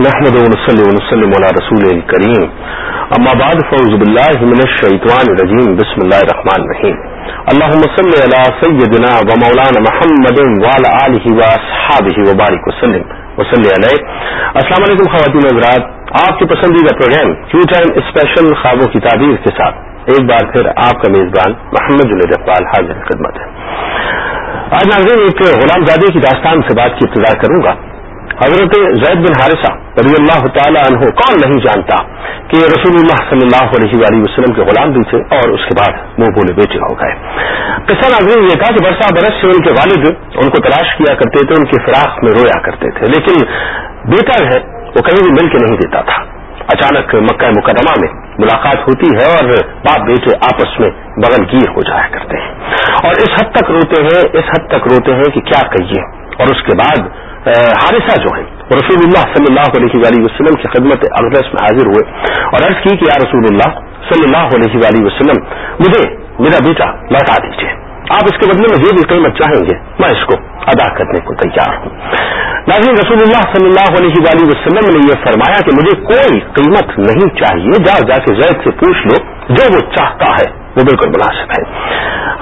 محمد ونسلم على رسول کریم اما بعد فوز باللہ من الشیطان الرجیم بسم اللہ الرحمن الرحیم اللهم صل على سيدنا ومولانا محمد وعلى اله واصحابه وبارك وسلم. وصلی علیہ السلام علیکم خواتین حضرات. آپ کے پسندیدہ پروگرام کیو ٹائم اسپیشل خوابوں کی تعبیر کے ساتھ ایک بار پھر آپ کا میزبان محمد جنید اقبال حاضر خدمت ہے۔ آج ناظرین ایک غلام زادے کی داستان سے بات کی ابتدا کروں گا۔ حضرت زید بن حارثہ رضی اللہ تعالی عنہ کون نہیں جانتا کہ رسول اللہ صلی اللہ علیہ وآلہ وسلم کے غلام بھی تھے اور اس کے بعد منہ بولے بیٹے ہو گئے۔ قصہ ناظرین یہ تھا کہ برسا برس سے ان کے والد ان کو تلاش کیا کرتے تھے، ان کی فراق میں رویا کرتے تھے، لیکن بیٹا ہے وہ کہیں بھی مل کے نہیں دیتا تھا۔ اچانک مکہ مقدمہ میں ملاقات ہوتی ہے اور باپ بیٹے آپس میں بغل گیر ہو جایا کرتے ہیں۔ اور اس حد تک روتے ہیں، اس حد تک روتے ہیں کہ کیا کہیے۔ اور اس کے بعد حادثہ جو ہے رسول اللہ صلی اللہ علیہ وآلہ وسلم کی خدمت اقدس میں حاضر ہوئے اور عرض کی کہ یا رسول اللہ صلی اللہ علیہ وآلہ وسلم، مجھے، میرا بیٹا لوٹا دیجیے آپ اس کے بدلے میں جو بھی قیمت چاہیں گے، میں اس کو ادا کرنے کو تیار ہوں۔ ناظرین رسول اللہ صلی اللہ علیہ وآلہ وسلم نے یہ فرمایا کہ مجھے کوئی قیمت نہیں چاہیے، جا جا کے زید سے پوچھ لو، جو وہ چاہتا ہے، وہ بالکل مناسب ہے۔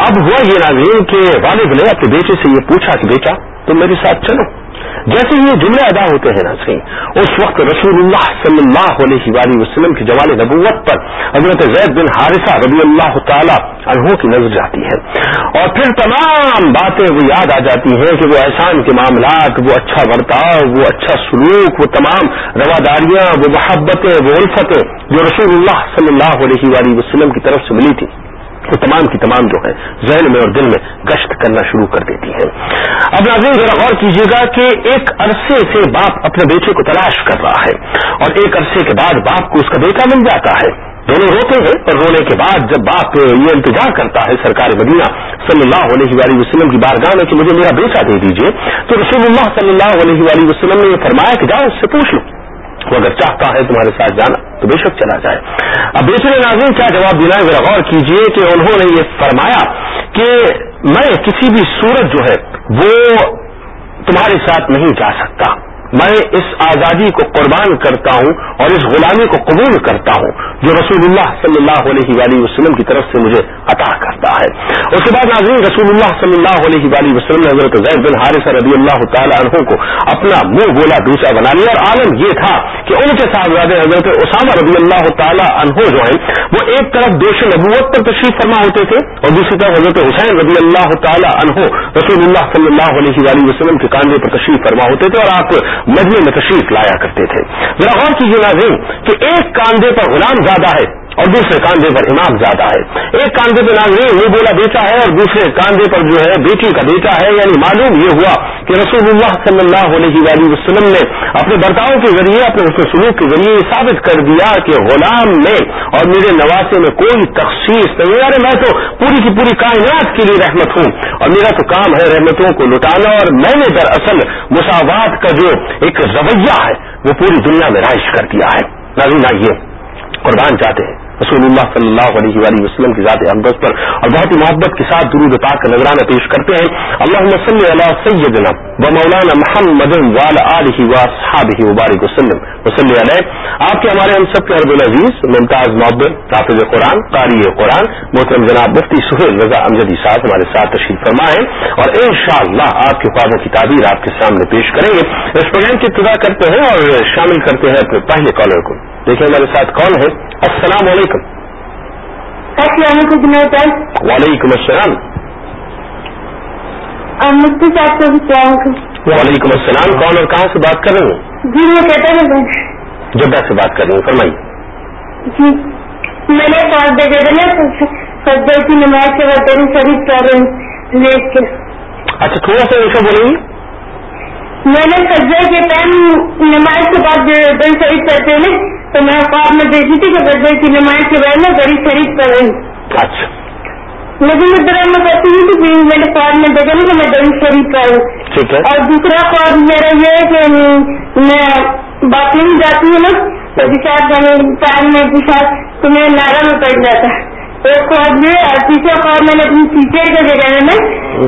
اب ہوا یہ ناظرین کہ والد نے اپنے بیٹے سے یہ پوچھا کہ بیٹا، تم میرے ساتھ چلو۔ جیسے یہ جملے ادا ہوتے ہیں نا اس وقت رسول اللہ صلی اللہ علیہ وآلہ وسلم کی جوال نبوت پر حضرت زید بن حارثہ رضی اللہ تعالی عنہ کی نظر جاتی ہے۔ اور پھر تمام باتیں وہ یاد آ جاتی ہیں کہ وہ احسان کے معاملات، وہ اچھا برتاؤ وہ اچھا سلوک، وہ تمام رواداریاں، وہ محبتیں، وہ الفتیں جو رسول اللہ صلی اللہ علیہ وآلہ وسلم کی طرف سے ملی تھی۔ وہ تمام کی تمام جو ہے ذہن میں اور دل میں گشت کرنا شروع کر دیتی ہے۔ اب ناظرین، ذرا غور کیجیے گا کہ ایک عرصے سے باپ اپنے بیٹے کو تلاش کر رہا ہے اور ایک عرصے کے بعد باپ کو اس کا بیٹا مل جاتا ہے۔ دونوں روتے ہیں اور رونے کے بعد جب باپ یہ انتظار کرتا ہے سرکار مدینہ صلی اللہ علیہ وآلہ وسلم کی بارگاہ میں کہ مجھے میرا بیٹا دے دیجیے تو رسول اللہ صلی اللہ علیہ وآلہ وسلم نے یہ فرمایا کہ جاؤ اس سے پوچھ لو۔ وہ اگر چاہتا ہے تمہارے ساتھ جانا، تو بے شک چلا جائے۔ اب بیچنے ناظرین، کیا جواب دینا ہے ذرا غور کیجیے کہ انہوں نے یہ فرمایا کہ میں کسی بھی صورت جو ہے وہ تمہارے ساتھ نہیں جا سکتا۔ میں اس آزادی کو قربان کرتا ہوں اور اس غلامی کو قبول کرتا ہوں جو رسول اللہ صلی اللہ علیہ وآلہ وسلم کی طرف سے مجھے عطا کرتا ہے۔ اس کے بعد ناظرین رسول اللہ صلی اللہ علیہ وآلہ وسلم نے حضرت زید بن حارث رضی اللہ تعالی عنہ کو اپنا منہ بولا، دوسرا بنا لیا۔ اور عالم یہ تھا کہ ان کے ساتھ حضرت اسامہ رضی اللہ تعالی عنہ جو ہیں، وہ ایک طرف دوش نبوت پر تشریف فرما ہوتے تھے اور دوسری طرف حضرت حسین رضی اللہ تعالی عنہ رسول اللہ صلی اللہ علیہ وآلہ وسلم کے کاندھے پر تشریف فرما ہوتے تھے۔ اور آپ مجمع میں تشریف لایا کرتے تھے۔ ذرا غور کیجیے ناظرین کہ ایک کاندھے پر غلام زیادہ ہے۔ اور دوسرے کاندھے پر امام زیادہ ہے۔ ایک کاندھے پہ ناظرین وہ بولا بیٹا ہے اور دوسرے کاندھے پر جو ہے بیٹی کا بیٹا ہے۔ یعنی معلوم یہ ہوا کہ رسول اللہ صلی اللہ علیہ وآلہ وسلم نے اپنے برتاؤ کے ذریعے، اپنے اس سلوک کے ذریعے یہ ثابت کر دیا کہ غلام میں اور میرے نواسے میں کوئی تخصیص نہیں۔ یعنی میں تو پوری کی پوری کائنات کے لیے رحمت ہوں اور میرا تو کام ہے رحمتوں کو لٹانا اور میں نے دراصل مساوات کا جو ایک رویہ ہے وہ پوری دنیا میں رائش کر دیا ہے۔ ناظرین قربان چاہتے ہیں۔ رسول اللہ صلی اللہ علیہ وآلہ وسلم کی ذات اقدس پر اور بہت ہی محبت کے ساتھ درود پاک کا نظرانہ پیش کرتے ہیں۔ اللہ صلی اللہ سیدنا و مولانا محمد علیہ وصحابہ وبارک وسلم۔ وسلی علیہ۔ آپ کے ہمارے ہم سب کے عرب العزیز، ممتاز محبت حافظ قرآن قاری قرآن، محترم جناب مفتی سہیل رضا امجدی صاحب ہمارے ساتھ تشریف فرمائیں اور ان شاء اللہ آپ کے خوابوں کی تعبیر آپ کے سامنے پیش کریں گے۔ اس پروگرام کی ابتدا کرتے ہیں اور شامل کرتے ہیں اپنے پہلے کالر کو۔ دیکھیں ہمارے ساتھ کون ہے؟ السلام علیکم۔ السلام علیکم وعلیکم السلام۔ مفتی صاحب کو السلام وعلیکم السلام۔ کون اور کہاں سے بات کر رہے ہیں جی میں کہتا ہوں۔ جدہ سے بات کر رہی ہوں فرمائیے۔ جی میں نے پانچ بجے نا سجدے کی نماز کے بعد شریف کر لیٹ کے۔ اچھا تھوڑا سا ایسا بولیں گی میں نے سجدے کے ٹائم نماز کے بعد دن شریف کرتے ہیں تو میں خواب میں دیکھی تھی کہ سجدے کی نماز کے بعد میں بڑی شریف کر رہی ہوں۔ لیکن میں ذرا میں کہتی ہوں کہ میں نے خواب میں دیکھا نا کہ میں دن شریف کر رہی ہوں۔ اور دوسرا خواب میرا یہ ہے کہ میں بات نہیں جاتی ہوں نا تو پیشاب پیر میں پیشاب تو میرے نارا میں پڑ جاتا ہے ایک خواب یہ اور تیسرا خواب میں نے اپنی ٹیچر کے جگہ میں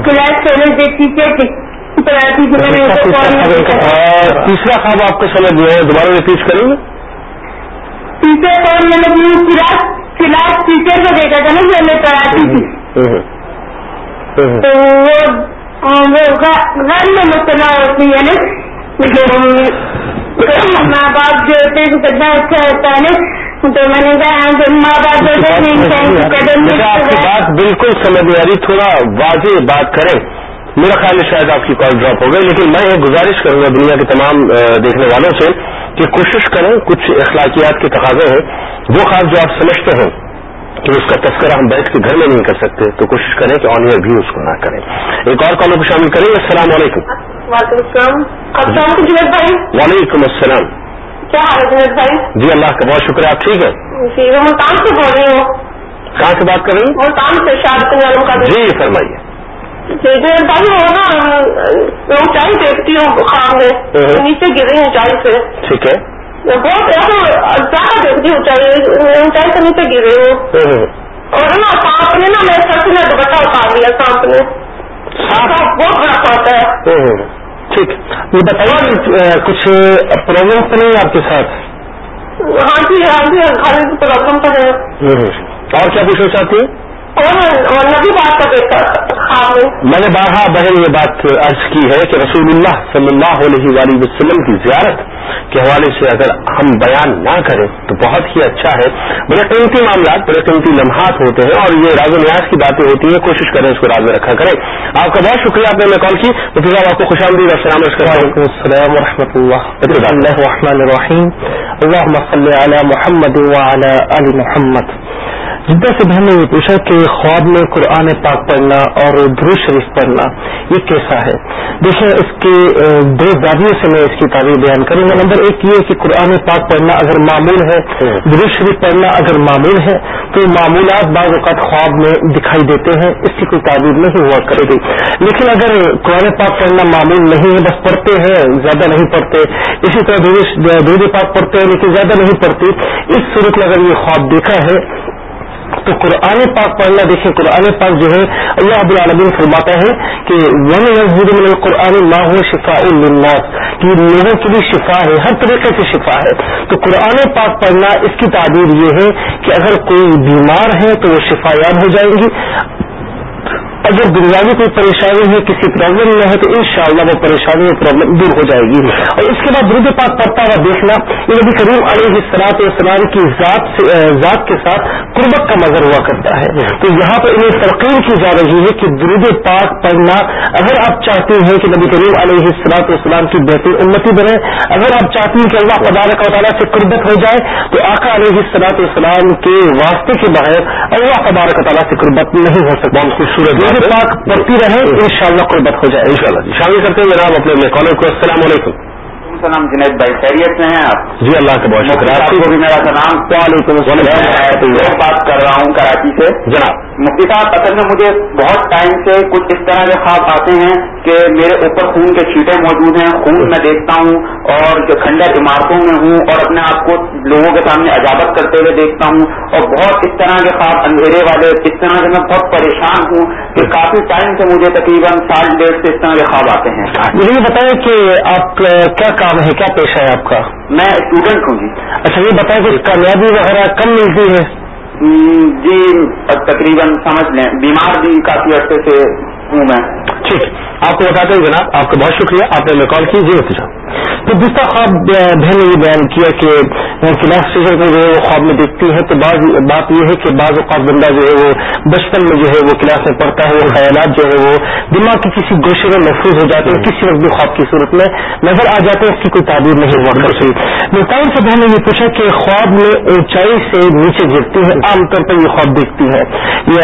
کلاس کالج ٹیچر کی تیسرا خواب آپ کو سمجھ گیا ہے دوبارہ ریپیٹ کریں گے؟ تیسرے فون میں نے اپنی کلاس کلاس ٹیچر کو دیکھا تھا نا جو ہمیں پڑھاتی تھی۔ تو وہ گھر میں مسئلہ ہوتی ہے نا۔ جو ماں باپ جو ہوتے ہیں کتنا اچھا ہوتا ہے نا۔ تو میں نے کہا ہاں، جو ماں باپ جو ہوتے ہیں کی آپ کی بات بالکل سمجھ میں آ رہی تھوڑا واضح بات کریں۔ میرا خیال ہے شاید آپ کی کال ڈراپ ہو گئی لیکن میں ایک گزارش کروں گا دنیا کے تمام دیکھنے والوں سے کہ کوشش کریں کچھ اخلاقیات کے تقاضے ہیں وہ خواب جو آپ سمجھتے ہیں کہ اس کا تذکرہ ہم بیٹھ کے گھر میں نہیں کر سکتے تو کوشش کریں کہ آن ایئر بھی اس کو نہ کریں۔ ایک اور کالوں کو شامل کریں السلام علیکم۔ وعلیکم السلام۔ جنید بھائی؟ وعلیکم السلام۔ کیا حال ہے جنید بھائی؟ جی اللہ کا بہت شکریہ آپ ٹھیک ہے جی میں ملتان سے بول رہی ہوں۔ کہاں سے بات کر رہی ہیں؟ ملتان سے شاد جی فرمائیے۔ بھائی وہ نا میں اونچائی دیکھتی ہوں خواب میں۔ نیچے گری اونچائی سے۔ ٹھیک ہے۔ میں بہت ایسا زیادہ دیکھتی ہوں اونچائی اونچائی سے نیچے گر رہی ہوں۔ اور نا سانپ نے نا میرے سر سے دوپٹہ اتار لیا سانپ نے۔ سانپ بہت بڑا کھاتا ہے۔ ٹھیک۔ یہ بتائیے کچھ پرابلم تو نہیں آپ کے ساتھ؟ ہاں جی ہاں جی گھر میں پرابلم تو ہے۔ اور کیا پوچھنا چاہتی ہیں؟ میں نے بارہا بہن یہ بات عرض کی ہے کہ رسول اللہ صلی اللہ علیہ وآلہ وسلم کی زیارت کے حوالے سے اگر ہم بیان نہ کریں تو بہت ہی اچھا ہے۔ بڑے قیمتی معاملات بڑے قیمتی لمحات ہوتے ہیں اور یہ راز و نیاز کی باتیں ہوتی ہیں۔ کوشش کریں اس کو راز میں رکھا کریں۔ آپ کا بہت شکریہ آپ نے کال کی۔ مفتی صاحب آپ کو خوش آمدید اور سلام عرض کرتا ہوں۔ وعلیکم السلام ورحمۃ اللہ اللہ الرحمن الرحیم اللہم صلی علی محمد وعلی آل محمد۔ جدہ سے بہن نے یہ پوچھا کہ خواب میں قرآن پاک پڑھنا اور درود شریف پڑھنا یہ کیسا ہے؟ دیکھیں اس کے دو زاویوں سے میں اس کی تعبیر بیان کروں گا۔ نمبر ایک یہ کہ قرآن پاک پڑھنا اگر معمول ہے، درود شریف پڑھنا اگر معمول ہے، تو معمولات بعض اوقات خواب میں دکھائی دیتے ہیں۔ اس کی کوئی تعبیر نہیں ہوا کرے گی۔ لیکن اگر قرآن پاک پڑھنا معمول نہیں ہے، بس پڑھتے ہیں، زیادہ نہیں پڑھتے۔ اسی طرح درود- درود پاک پڑھتے ہیں، لیکن زیادہ نہیں پڑھتے۔ اس صورت میں اگر یہ خواب دیکھا ہے تو قرآن پاک پڑھنا دیکھیں، قرآن پاک جو ہے، اللہ ابو العالمین فرماتا ہے کہ ون مسجد من القرآن ماں ہو شفا الناس کہ لوگوں کے لیے شفا ہے، ہر طریقے سے شفا ہے۔ تو قرآن پاک پڑھنا، اس کی تعبیر یہ ہے کہ اگر کوئی بیمار ہے تو وہ شفا یاب ہو جائیں گی۔ اگر دنیاوی کوئی پریشانی ہے، کسی پرابلم میں ہے تو انشاءاللہ وہ پریشانی اور پرابلم دور ہو جائے گی۔ اور اس کے بعد درود پاک پڑھتا ہوا دیکھنا یہ نبی کریم علیہ السلاط والسلام کی ذات سے ذات کے ساتھ قربت کا مظہر ہوا کرتا ہے۔ تو یہاں پر انہیں تلقین کی جا رہی ہے کہ درود پاک پڑھنا، اگر آپ چاہتے ہیں کہ نبی کریم علیہ السلاط والسلام کی بہتر امتی بنے اگر آپ چاہتے ہیں کہ اللہ تبارک و تعالیٰ سے قربت ہو جائے، تو آقا علیہ السلاط والسلام کے واسطے کے بغیر اللہ تبارک و تعالیٰ سے قربت نہیں ہو سکتا۔ خوبصورت ہے پاک پڑھتی رہے انشاءاللہ قربت ہو جائے۔ انشاءاللہ جی شامل کرتے ہیں جناب اپنے کالر کو۔ السلام علیکم۔ سلام جنید بھائی خیریت سے ہیں آپ؟ جی اللہ کا بہت شکریہ آپ کو بھی میرا سلام۔ وعلیکم السلام۔ میں بات کر رہا ہوں کراچی سے۔ جناب۔ مفتی صاحب اصل میں مجھے بہت ٹائم سے کچھ اس طرح کے خواب آتے ہیں کہ میرے اوپر خون کے چھیٹے موجود ہیں۔ خون میں دیکھتا ہوں اور جو کھنڈر عمارتوں میں ہوں اور اپنے آپ کو لوگوں کے سامنے عجابت کرتے ہوئے دیکھتا ہوں۔ اور بہت اس طرح کے خواب اندھیرے والے اس طرح سے میں بہت پریشان ہوں۔ کہ کافی ٹائم سے مجھے تقریباً سال ڈیڑھ سے اس طرح کے خواب آتے ہیں۔ مجھے یہ بتائیں کہ آپ کا کیا کام ہے؟ کیا پیشہ ہے آپ کا؟ میں اسٹوڈنٹ ہوں جی۔ اچھا یہ بتائیں کہ کامیابی وغیرہ کم ملتی ہے؟ جی تقریباً سمجھ لیں۔ بیمار بھی کافی عرصے سے ہوں میں۔ ٹھیک۔ آپ کو بتاتے ہیں جناب آپ کا بہت شکریہ۔ آپ نے کال کی۔ جی صاحب تو دوسرا خواب بہن نے یہ بیان کیا کہ کلاس ٹیچر کو جو ہے وہ خواب میں دیکھتی ہے تو بعض بات یہ ہے کہ بعض اوقات بندہ جو ہے وہ بچپن میں جو ہے وہ کلاس میں پڑھتا ہے وہ خیالات جو ہے وہ دماغ کے کسی گوشے میں محفوظ ہو جاتے ہیں کسی وقت بھی خواب کی صورت میں نظر آ جاتے ہیں اس کی کوئی تعبیر نہیں ہوا کرتی۔ ملتان سے بہن نے یہ پوچھا کہ خواب میں اونچائی سے نیچے گرتی ہے عام طور پر یہ خواب دیکھتی ہے۔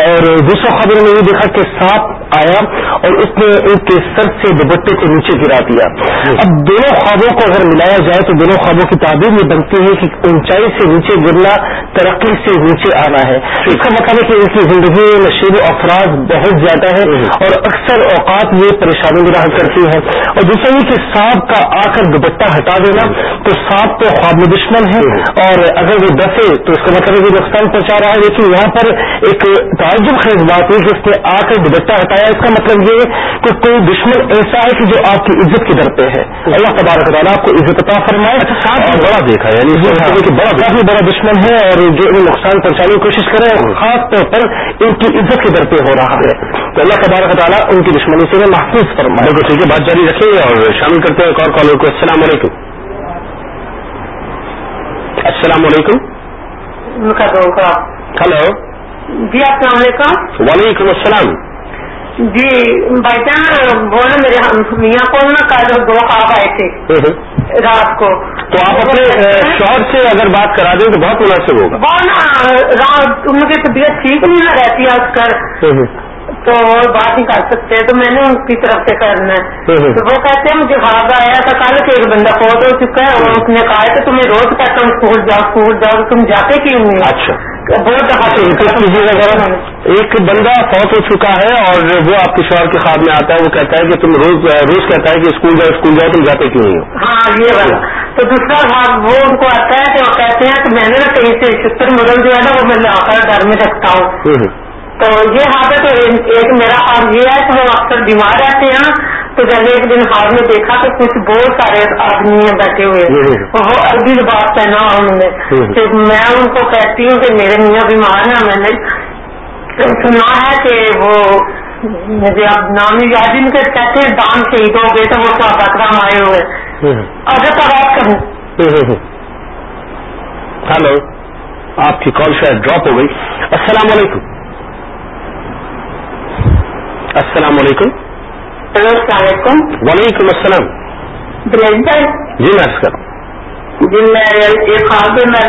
اور دوسرا خواب نے یہ دیکھا کہ سانپ آیا اور اس نے ان کے سر سے دوپٹے کو نیچے گرا دیا۔ اب دونوں خوابوں کو اگر ملایا جائے تو دونوں خوابوں کی تعبیر یہ بنتی ہے کہ اونچائی سے نیچے گرنا، ترقی سے نیچے آنا ہے۔ اس کا مطلب ہے کہ ان کی زندگی میں نشیب افراد بہت زیادہ ہے اور اکثر اوقات یہ پریشانی بھی کرتی ہے۔ اور دوسرا یہ کہ سانپ کا آ کر دوپٹہ ہٹا دینا تو سانپ تو خواب میں دشمن ہے۔ اور اگر وہ دسے تو اس کا مطلب ہے کہ نقصان پہنچا رہا ہے۔ لیکن یہاں پر ایک تعجب خیز بات ہے کہ اس نے آ کر دوپٹہ ہٹایا، اس کا مطلب یہ ہے کہ کوئی دشمن ایسا ہے کہ جو آپ کی عزت کے در پہ ہے۔ اللہ تبارک تعالیٰ آپ کو عزت عطا فرمائے۔ ہی بڑا دیکھا یعنی کا بڑا کافی بڑا دشمن ہے اور جو انہیں نقصان پہنچانے کی کوشش کرے خاص طور پر ان کی عزت کے در پہ ہو رہا ہے۔ تو اللہ تبارک تعالیٰ ان کی دشمنی سے محفوظ فرمائے۔ بالکل ٹھیک ہے بات جاری رکھیں گے اور شامل کرتے ہیں ایک اور کالر کو۔ السلام علیکم۔ السلام علیکم۔ ہلو۔ جی السلام علیکم۔ وعلیکم السلام۔ جی بھائی جان وہ نا میرے میاں کو نا کل دو خواب آئے تھے رات کو۔ تو آپ اپنے شوہر سے اگر بات کرا دیں تو بہت مناسب ہوگا۔ وہ نا رات ان کی طبیعت ٹھیک نہیں نہ رہتی آج کل۔ تو بات نہیں کر سکتے تو میں نے ان کی طرف سے کرنا ہے۔ تو وہ کہتے ہیں مجھے خواب آیا تھا کل کہ ایک بندہ فوت ہو چکا ہے اور اس نے کہا کہ تمہیں روز کہتا ہوں اسکول جاؤ اسکول جاؤ تم جاتے کیوں نہیں اچھا۔ بہت ایک بندہ فوت ہو چکا ہے اور وہ آپ کے شوہر کے خواب میں آتا ہے وہ کہتا ہے کہ تم روز روز کہتا ہے کہ اسکول جاؤ اسکول جاؤ تم جاتے کیوں نہیں ہو؟ ہاں یہ والا۔ تو دوسرا خواب وہ ان کو آتا ہے کہ وہ کہتے ہیں کہ میں نے کہیں سے ستر مدل جو ہے نا وہ میں لا کر گھر میں رکھتا ہوں۔ تو یہ تو ایک میرا خواب یہ ہے کہ وہ اکثر بیمار رہتے ہیں۔ تو جب ایک دن خواب میں دیکھا تو کچھ بہت سارے آدمی ہیں بیٹھے ہوئے۔ وہ عربی زبان پہنا انہوں نے میں۔ ان کو کہتی ہوں کہ میرے میاں بیمار ہیں میں نے سنا ہے کہ وہ مجھے اب نام یاد ان کے کہتے ہیں دان شہید ہو گئے تو وہ تو اکرام آئے ہوئے۔ اگر تو بات کروں۔ ہلو آپ کی کال شاید ڈراپ ہو گئی۔ السلام علیکم۔ السلام علیکم۔ السلام علیکم. وعلیکم السلام. بھائی جی میں رہا ہوں. جی میں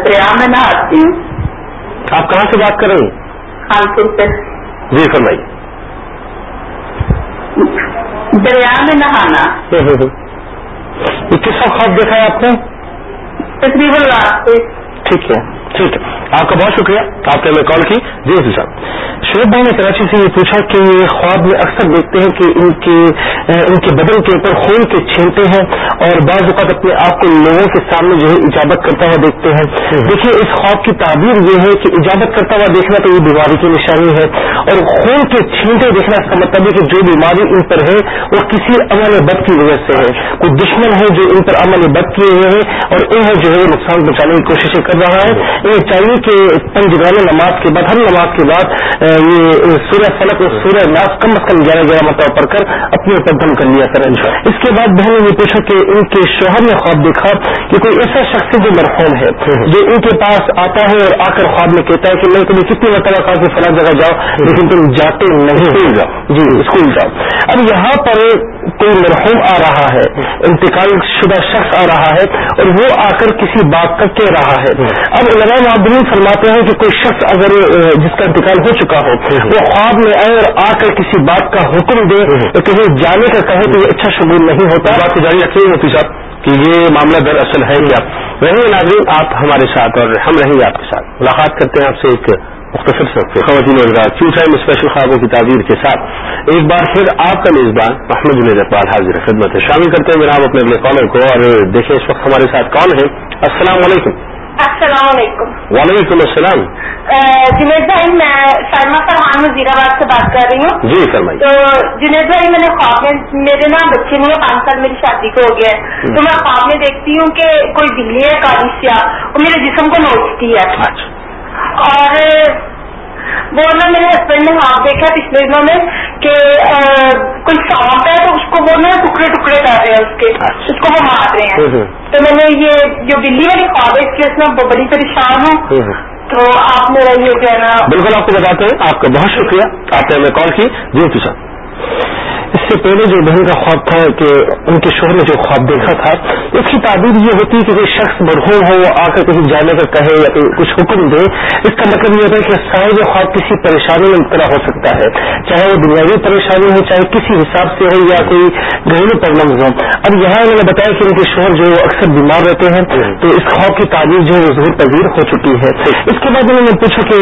دریا نہ آتی ہوں. آپ کہاں سے بات کر رہے ہیں؟ کانپور سے. جی فرمائیے. دریا میں نہانا. کس کا خواب دیکھا ہے آپ نے؟ تقریباً رات سے. ٹھیک ہے. ٹھیک ہے۔ آپ کا بہت شکریہ۔ آپ نے ہمیں کال کی۔ جی جی صاحب۔ شعیب بھائی نے کراچی سے یہ پوچھا کہ یہ خواب میں اکثر دیکھتے ہیں کہ ان کے ان کے بدن کے اوپر خون کے چھینٹے ہیں اور بعض اوقات اپنے آپ کو لوگوں کے سامنے جو ہے اجابت کرتا ہوا دیکھتے ہیں۔ دیکھیے، اس خواب کی تعبیر یہ ہے کہ اجابت کرتا ہوا دیکھنا تو یہ بیماری کی نشانی ہے اور خون کے چھینٹے دیکھنا اس کا مطلب ہے کہ جو بیماری ان پر ہے وہ کسی عمل بد کی وجہ سے ہے۔ کوئی دشمن ہے جو ان پر عمل بد کیے ہوئے ہیں اور انہیں جو ہے نقصان پہنچانے کی کوششیں کر رہا ہے۔ انہیں چاہیے کہ پنجگانہ نماز کے بعد ہر نماز کے بعد یہ سورہ فلک اور سورہ ناس کم از کم گیارہ گیارہ مرتبہ پڑھ کر اپنے اوپر دم کر لیا کریں اس کے بعد بہن نے یہ پوچھا کہ ان کے شوہر نے خواب دیکھا کہ کوئی ایسا شخص جو مرحوم ہے جو ان کے پاس آتا ہے اور آ کر خواب میں کہتا ہے کہ میں تمہیں کتنی مرتبہ کہا کہ فلاں جگہ جاؤ لیکن تم جاتے نہیں۔ جاؤ۔ جی اسکول جاؤ۔ اب یہاں پر کوئی مرحوم آ رہا ہے، انتقال شدہ شخص آ رہا ہے اور وہ آ کر کسی بات کا کہہ رہا ہے۔ اب علماء معدین فرماتے ہیں کہ کوئی شخص اگر جس کا انتقال ہو چکا ہو، وہ خواب میں آئے اور آ کر کسی بات کا حکم دے اور کہیں جانے کا کہے تو یہ اچھا شمول نہیں ہوتا۔ بات کو جاری رکھیے مفتی صاحب کہ یہ معاملہ دراصل ہے کیا رہیے ناظرین، آپ ہمارے ساتھ اور ہم رہیں گے آپ کے ساتھ۔ ملاقات کرتے ہیں آپ سے ایک مختصر سے خواتین روزگار کیوں ٹائم اسپیشل خوابوں کی تعبیر کے ساتھ ایک بار پھر آپ کا میزبان محمد جنید اقبال حاضر خدمت ہے۔ شامل کرتے ہیں جناب اپنے اگلے کالر کو اور دیکھیں اس وقت ہمارے ساتھ کون ہے۔ السلام علیکم۔ السلام علیکم۔ وعلیکم السلام۔ جنید بھائی میں شرما فرحان وزیر آباد سے بات کر رہی ہوں۔ جی فرمائیے۔ تو جنید بھائی میں نے خواب میں میرے نا بچے میں پانچ سال میری شادی کو ہو گیا ہے۔ تو میں خواب میں دیکھتی ہوں کہ کوئی بلی ہے کالی سیاہ وہ میرے جسم کو نوچتی ہے۔ اچھا۔ اور وہ نا میرے ہسبینڈ نے خواب دیکھا پچھلے دنوں میں کہ کوئی سانپ ہے تو اس کو وہ نا ٹکڑے ٹکڑے کر رہے ہیں اس کے اس کو وہ مار رہے ہیں۔ تو میں نے یہ جو بلی والی خواب ہے اس میں بڑی پریشان ہوں۔ تو آپ میرا یہ کہنا بالکل آپ کو بتاتے ہیں آپ کا بہت شکریہ۔ آپ نے ہمیں کال کی۔ جی صاحب اس سے پہلے جو بہن کا خواب تھا کہ ان کے شوہر نے جو خواب دیکھا تھا، اس کی تعبیر یہ ہوتی ہے کہ کوئی شخص مرحوم ہو، وہ آ کر کہیں جانے کا کہے یا کچھ حکم دے۔ اس کا مطلب یہ ہوتا ہے کہ صاحب خواب کسی پریشانی میں مبتلا ہو سکتا ہے۔ چاہے وہ دنیاوی پریشانی ہو، چاہے کسی حساب سے ہو یا کوئی گھریلو پرابلم ہو۔ اب یہاں انہوں نے بتایا کہ ان کے شوہر جو اکثر بیمار رہتے ہیں۔ تو اس خواب کی تعبیر جو ہے وہ ظہور پذیر ہو چکی ہے۔ اس کے بعد انہوں نے پوچھا کہ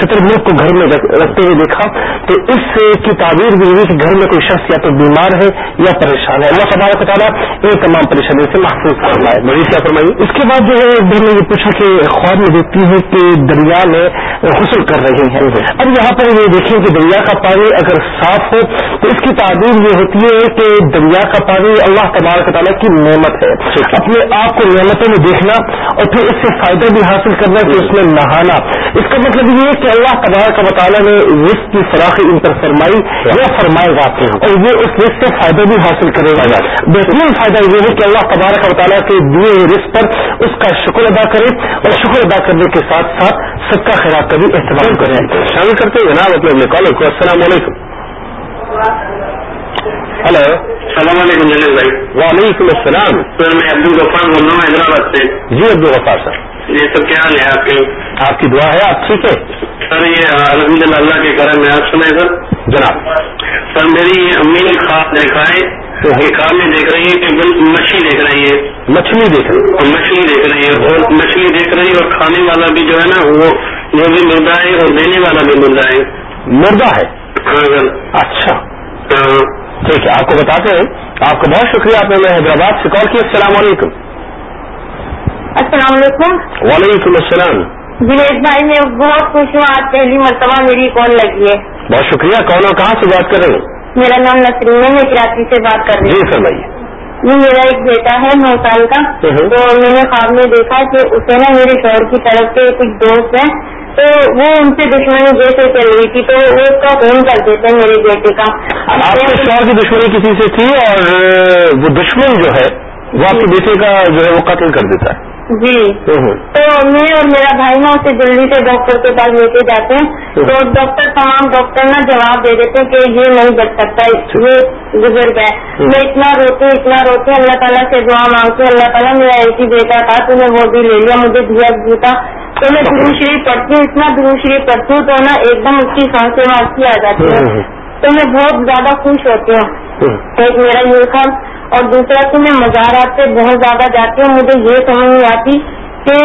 شطر ملک کو گھر میں رکھتے ہوئے دیکھا۔ تو اس کی تعبیر بھی ہوئی کہ گھر میں کوئی شخص یا تو بیمار ہے یا پریشان ہے؟ اللہ تبارک تعالیٰ ان تمام پریشانیوں سے محفوظ فرمائے۔ بڑی کیا فرمائی اس کے بعد جو ہے بہن نے یہ پوچھا کہ خواب میں دیکھتی ہے کہ دریا میں غسل کر رہی ہیں۔ اب یہاں پر یہ دیکھیں کہ دریا کا پانی اگر صاف ہو تو اس کی تعبیر یہ ہوتی ہے کہ دریا کا پانی اللہ تبارک تعالیٰ کی نعمت ہے۔ اپنے آپ کو نعمتوں میں دیکھنا اور پھر اس سے فائدہ بھی حاصل کرنا کہ اس میں نہانا۔ اس کا مطلب یہ ہے کہ اللہ تبارک کا مطالعہ نے رزق کی فراخی ان پر فرمائی یا فرمائے گا اور یہ اس رزق سے فائدہ بھی حاصل کرے گا بہترین فائدہ یہ ہے کہ اللہ تبارک و تعالیٰ کے دیے ہوئے رزق پر اس کا شکر ادا کرے اور شکر ادا کرنے کے ساتھ ساتھ سب کا خیرات کا بھی اہتمام کریں شامل کرتے ہیں جناب اپنے اپنے کالر کو السلام علیکم۔ ہلو۔ السلام علیکم جنید بھائی۔ وعلیکم السلام۔ سر میں عبد الغفار بول رہا ہوں حیدرآباد سے۔ جی عبد الغفار صاحب۔ یہ سب کیا حال ہے آپ کے؟ آپ کی دعا ہے آپ ٹھیک ہے سر یہ الحمد للہ اللہ کے کرم میں آپ سنیں سر۔ جناب سر میری امی نے خواب دیکھا ہے یہ خواب میں دیکھ رہی ہے کہ مچھلی دیکھ رہی ہے مچھلی دیکھ رہی اور مچھلی دیکھ رہی ہے اور مچھلی دیکھ رہی ہے اور کھانے والا بھی جو ہے نا وہ وہ بھی مردہ ہے اور دینے والا بھی مردہ ہے۔ مردہ ہے؟ ہاں اچھا۔ ہاں۔ ٹھیک ہے آپ کو بتاتے ہیں آپ کا بہت شکریہ آپ نے حیدرآباد سے کال کیا السلام علیکم۔ السلام علیکم۔ وعلیکم السلام۔ جنید بھائی میں بہت خوش ہوں آج پہلی مرتبہ میری کال لگی ہے۔ بہت شکریہ کون اور کہاں سے بات کر رہے ہیں میرا نام نسرین ہے کراچی سے بات کر رہی جی ہوں فرمائیے۔ یہ میرا ایک بیٹا ہے نو سال کا۔ ہوں۔ تو میں نے خواب میں دیکھا کہ اسے نا میرے شوہر کی طرف سے کچھ دوست ہیں۔ تو وہ ان سے دشمنی جیسے چل رہی تھی تو وہ اس کا فون کر دیتے ہیں میرے بیٹے کا۔ آپ کے شوہر کی دشمنی کسی سے تھی اور وہ دشمن جو ہے وہ آپ کے بیٹے کا جو ہے وہ قتل کر دیتا ہے۔ جی۔ تو میں اور میرا بھائی نا اسے جلدی سے ڈاکٹر کے پاس لے کے جاتے ہیں۔ تو۔ ڈاکٹر تمام ڈاکٹر نا جواب دے دیتے ہیں کہ یہ نہیں بچ سکتا یہ گزر گیا میں اتنا روتی ہوں اتنا روتی ہوں اللہ تعالیٰ سے دعا مانگتی ہوں اللہ تعالیٰ میرا ایک ہی بیٹا تھا تو میں وہ بھی لے لیا مجھے دیا تھا۔ تو میں درو شریف پڑھتی ہوں اتنا درو شریف پڑھتی ہوں تو نا ایک دم اس کی سانسیں وانسی آ جاتی ہیں تو میں بہت زیادہ خوش ہوتی ہوں ایک میرا یہ تھا اور دوسرا کہ میں مزارات پہ بہت زیادہ جاتی ہوں مجھے یہ سمجھ نہیں آتی کہ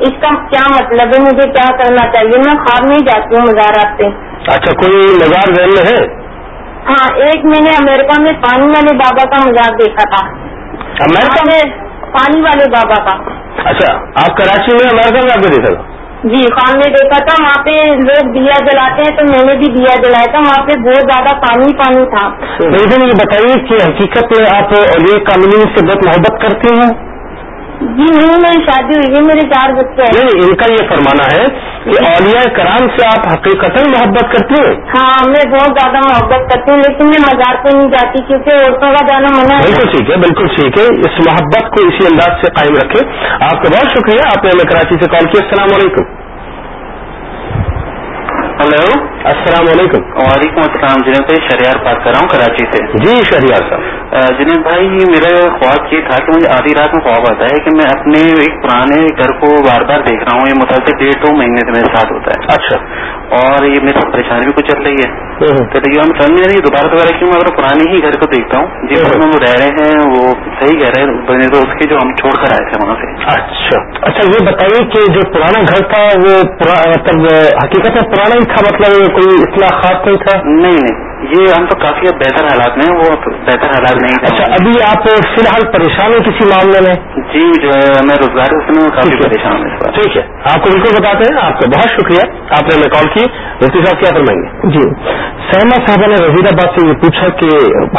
اس کا کیا مطلب ہے مجھے کیا کرنا چاہیے۔ میں خواب نہیں جاتی ہوں مزارات پہ اچھا کوئی مزار ذہن میں ہے؟ ہاں ایک میں نے امریکہ میں پانی والے بابا کا مزار دیکھا تھا۔ امریکہ؟ میں پانی والے بابا کا۔ اچھا آپ کراچی میں امریکہ میں آپ کو دیکھا تھا؟ جی خان میں دیکھا تھا، وہاں پہ لوگ دیا جلاتے ہیں، تو میں نے بھی دیا جلایا تھا، وہاں پہ بہت زیادہ پانی پانی تھا۔ لیکن یہ بتائیے کہ حقیقت میں آپ اولیاء کاملین سے بہت محبت کرتے ہیں؟ جی نہیں میری شادی ہوئی ہے میرے چار بچے ہیں۔ نہیں ان کا یہ فرمانا ہے کہ اولیاء کرام سے آپ حقیقت محبت کرتے ہیں؟ ہاں میں بہت زیادہ محبت کرتی ہوں لیکن میں مزار پہ نہیں جاتی کیونکہ عورتوں کا جانا منع ہے۔ بالکل ٹھیک ہے بالکل ٹھیک ہے۔ اس محبت کو اسی انداز سے قائم رکھیں۔ آپ کا بہت شکریہ آپ نے ہمیں کراچی سے کال کیا السلام علیکم۔ ہلو السلام علیکم. وعلیکم السلام جنید بھائی شریار بات کر رہا ہوں کراچی سے۔ جی شہریار صاحب۔ جنید بھائی میرا خواب یہ تھا کہ مجھے آدھی رات میں خواب آتا ہے کہ میں اپنے ایک پرانے گھر کو بار بار دیکھ رہا ہوں یہ متعلق ڈیڑھ دو مہینے سے میرے ساتھ ہوتا ہے۔ اچھا۔ اور یہ میرے ساتھ پریشانی بھی کچھ چل رہی ہے۔ ہم سمجھ نہیں رہی دوبارہ دوبارہ کیوں؟ اگر پرانے ہی گھر کو دیکھتا ہوں جس گھر میں وہ رہ رہے ہیں وہ صحیح کہہ رہے ہیں تو اس کے جو ہم چھوڑ کر آئے تھے وہاں سے۔ اچھا۔ اچھا یہ بتائیے کہ جو پرانا گھر تھا وہ مطلب حقیقت میں پرانا ہی تھا؟ مطلب کوئی اتنا خاص نہیں تھا؟ نہیں نہیں۔ یہ ہم تو کافی اب بہتر حالات میں ہیں وہ بہتر حالات نہیں اچھا ابھی آپ فی الحال پریشان ہیں کسی معاملے میں؟ جی جو ہے میں روزگار ہے اس میں کافی ہے۔ پریشان ہوں ٹھیک ہے۔ آپ کو بالکل بتاتے ہیں آپ کا بہت شکریہ۔ آپ نے ہمیں کال کی۔ مفتی صاحب کیا فرمائیں گے جی۔ سہما صاحبہ نے وزیر آباد سے یہ پوچھا کہ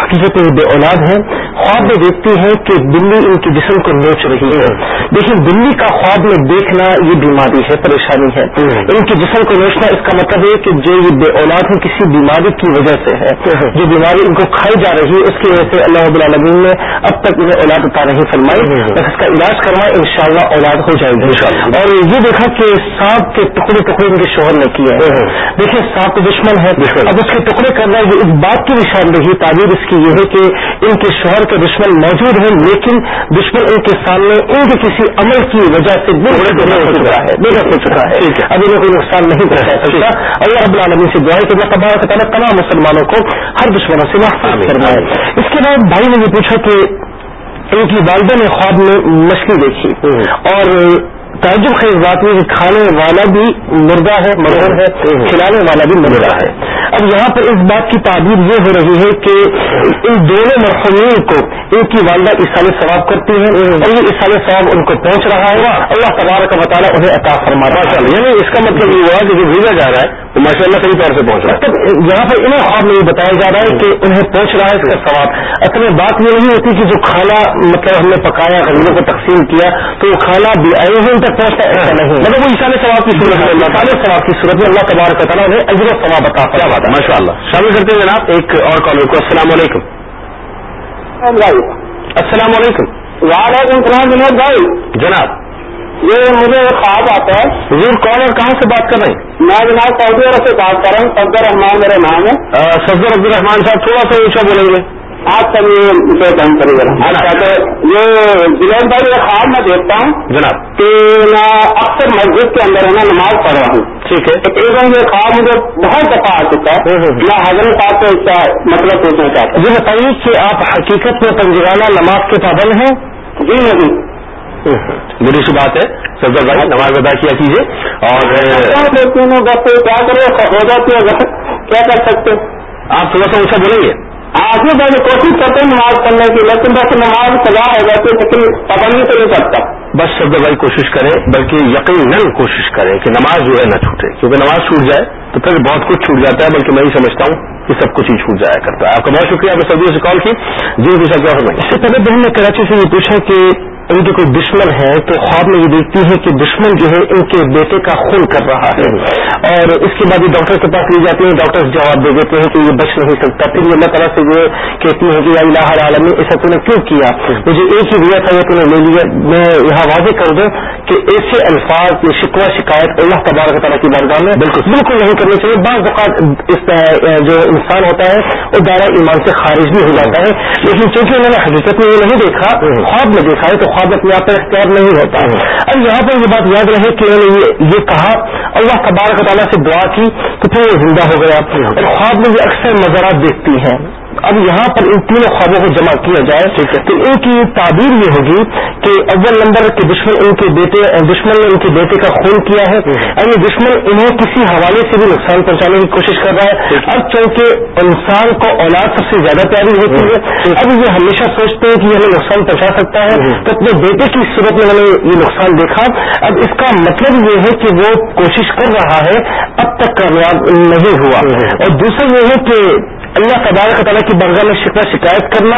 حقیقت میں بے اولاد ہیں خواب میں دیکھتی ہے کہ بلی ان کے جسم کو نوچ رہی ہے۔ دیکھیں بلی کا خواب میں دیکھنا یہ بیماری ہے پریشانی ہے۔ ان کے جسم کو نوچنا اس کا مطلب ہے کہ جو یہ بے اولاد ہے کسی بیماری کی وجہ سے ہے۔ جو بیماری ان کو کھائی جا رہی ہے اس کی وجہ سے اللہ رب العالمین نے اب تک انہیں اولاد عطا نہیں فرمائی۔ بس اس کا علاج کروائے ان شاء اللہ اولاد ہو جائے گی۔ اور یہ دیکھا کہ سانپ کے ٹکڑے ٹکڑے ان کے شوہر نے کیے ہیں۔ دیکھیے سانپ دشمن ہے۔ اب اس کے ٹکڑے کرنا یہ اس بات کی نشاندہی تعبیر اس کی یہ ہے کہ ان کے شوہر کے دشمن موجود ہیں لیکن دشمن ان کے سامنے ان کے کسی عمل کی وجہ سے بے ہو چکا ہے۔ بے ہو چکا ہے۔ اب انہیں کوئی نقصان نہیں پہنچا۔ سکتا اللہ رب العالمین سے دعا ہے کہ اللہ تبارک تعالیٰ تمام مسلمانوں کو ہر دشمنوں سے محفوظ کرنا ہے اس کے بعد بھائی نے یہ پوچھا کہ ان کی والدہ نے خواب میں مچھلی دیکھی اور تعجب خیز بات یہ کہ کھانے والا بھی مردہ ہے مرغر ہے کھلانے والا بھی مردہ ہے۔ اب یہاں پر اس بات کی تعبیر یہ ہو رہی ہے کہ ان دونوں مرحومین کو ان کی والدہ اصال ثواب کرتی ہے اور یہ اصال ثواب ان کو پہنچ رہا ہے اللہ تبارک کا مطالعہ انہیں عطا فرما رہا ہے۔ یعنی اس کا مطلب یہ ہوا کہ جو بھیجا جا رہا ہے وہ ماشاء اللہ صحیح طور سے پہنچ رہا ہے۔ یہاں پر انہیں خواب میں یہ بتایا جا رہا ہے کہ انہیں پہنچ رہا ہے اس کا ثواب۔ اصل میں بات یہ نہیں ہوتی کہ جو کھانا مطلب ہم نے پکایا غریبوں کو تقسیم کیا تو وہ کھانا بھی آئے ہوئے ان تک پہنچتا ایسا نہیں۔ مطلب وہ اشارے ثواب کی صورت ہے اللہ تعالیٰ ثواب کی صورت میں اللہ تبارک تعالیٰ انہیں اجر و ثواب عطا کیا بات ہے ماشاء اللہ شامل کرتے ہیں جناب ایک اور کالر کو السلام علیکم۔ السلام علیکم۔ وعلیکم السلام جناب بھائی۔ جناب۔ یہ مجھے ایک خواب آتا ہے۔ حضور کون اور کہاں سے بات کر رہے ہیں؟ میں جناب سعودی عرب سے بات کر رہا ہوں صدر رحمان میرا نام ہے۔ صدر عبد الرحمان صاحب تھوڑا سا اونچا بولیں گے۔ آپ سب یہ بند کرے گا۔ اچھا تو یہ جنید بھائی یہ خواب میں دیکھتا ہوں۔ جناب۔ کہ میں اکثر مسجد کے اندر ہے نا نماز پڑھ رہا ہوں۔ ٹھیک ہے۔ ایک یہ خواب مجھے بہت دفعہ آ چکا ہے۔ میں حضرت صاحب سے اس کا مطلب پوچھنا چاہتا یہ بتائیے کہ آپ حقیقت میں پنجگانہ نماز کے پابند ہیں؟ ہوں جی نہیں بری سی بات ہے۔ صدر بھائی نماز ادا کیا کیجیے۔ اور کیا کر سکتے آپ تھوڑا سا اونچا بولیں گے۔ آگے بڑھ کوشش کرتے ہیں نماز پڑھنے کی لیکن بس نماز سزا ہو جاتی ہے لیکن پابندی تو نہیں کرتا بس صدر بھائی کوشش کریں بلکہ یقیناً کوشش کریں کہ نماز جو ہے نہ چھوٹے۔ کیونکہ نماز چھوٹ جائے تو پھر بہت کچھ چھوٹ جاتا ہے بلکہ میں ہی سمجھتا ہوں کہ سب کچھ ہی چھوٹ جایا کرتا ہے۔ آپ کا بہت شکریہ آپ نے سعودی سے کال کی۔ جی پوچھا کیا فرمائیں؟ اس سے پہلے بہن نے کراچی سے یہ پوچھا کہ ان کے کوئی دشمن ہے تو خواب میں یہ دیکھتی ہے کہ دشمن جو ہے ان کے بیٹے کا خون کر رہا ہے۔ اور اس کے بعد یہ ڈاکٹر کے پاس لی جاتی ہیں ڈاکٹر جواب دے دیتے ہیں کہ یہ بچ نہیں سکتا۔ پھر یہ اللہ تعالیٰ سے یہ کہتی ہے کہ یا الہ العالمین ایسا تو نے کیوں کیا؟ مجھے ایک ہی دیا تھا یہ نے لے لیا۔ میں یہاں واضح کر دوں کہ ایسے الفاظ یہ شکوہ شکایت اللہ تبارک تعالیٰ کی بارگاہ میں بالکل۔ بالکل نہیں کرنی چاہیے۔ بعض اوقات اس جو انسان ہوتا ہے وہ دائرہ ایمان سے خارج بھی ہو جاتا ہے۔ لیکن چونکہ انہوں نے حقیقت میں یہ نہیں دیکھا خواب میں دیکھا ہے تو خواب یہاں پر اختیار نہیں ہوتا اب یہاں پر یہ بات یاد رہے کہ انہوں نے یہ کہا، اللہ تبارک تعالیٰ سے دعا کی تو پھر یہ زندہ ہو گیا۔ اور خواب میں یہ اکثر نظرات دیکھتی ہیں۔ اب یہاں پر ان تینوں خوابوں کو جمع کیا جائے تو ان کی تعبیر یہ ہوگی کہ اول نمبر کے دشمن ان کے بیٹے دشمن نے ان کے بیٹے کا خون کیا ہے۔ یعنی دشمن انہیں کسی حوالے سے بھی نقصان پہنچانے کی کوشش کر رہا ہے۔ اب چونکہ انسان کو اولاد سب سے زیادہ پیاری ہوتی ہے اب یہ ہمیشہ سوچتے ہیں کہ یہ ہمیں نقصان پہنچا سکتا ہے۔ تو اپنے بیٹے کی صورت میں ہمیں یہ نقصان دیکھا۔ اب اس کا مطلب یہ ہے کہ وہ کوشش کر رہا ہے اب تک کامیاب نہیں ہوا۔ اور دوسرا یہ ہے کہ اللہ تبارک تعالیٰ کی برگاہ میں شکوہ شکایت کرنا